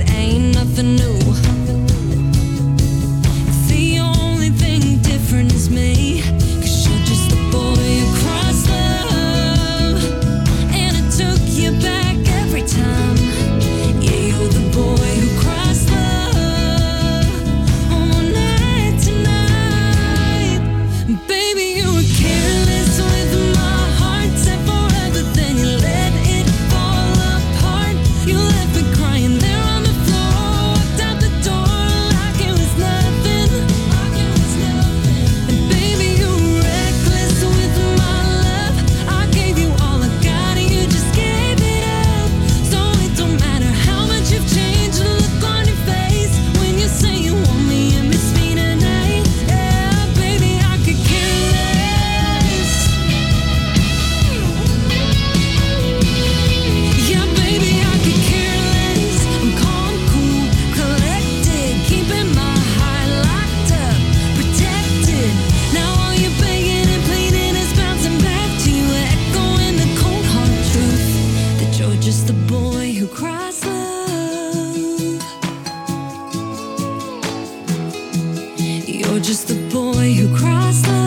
it ain't the boy who cries love. You're just the boy who cries love.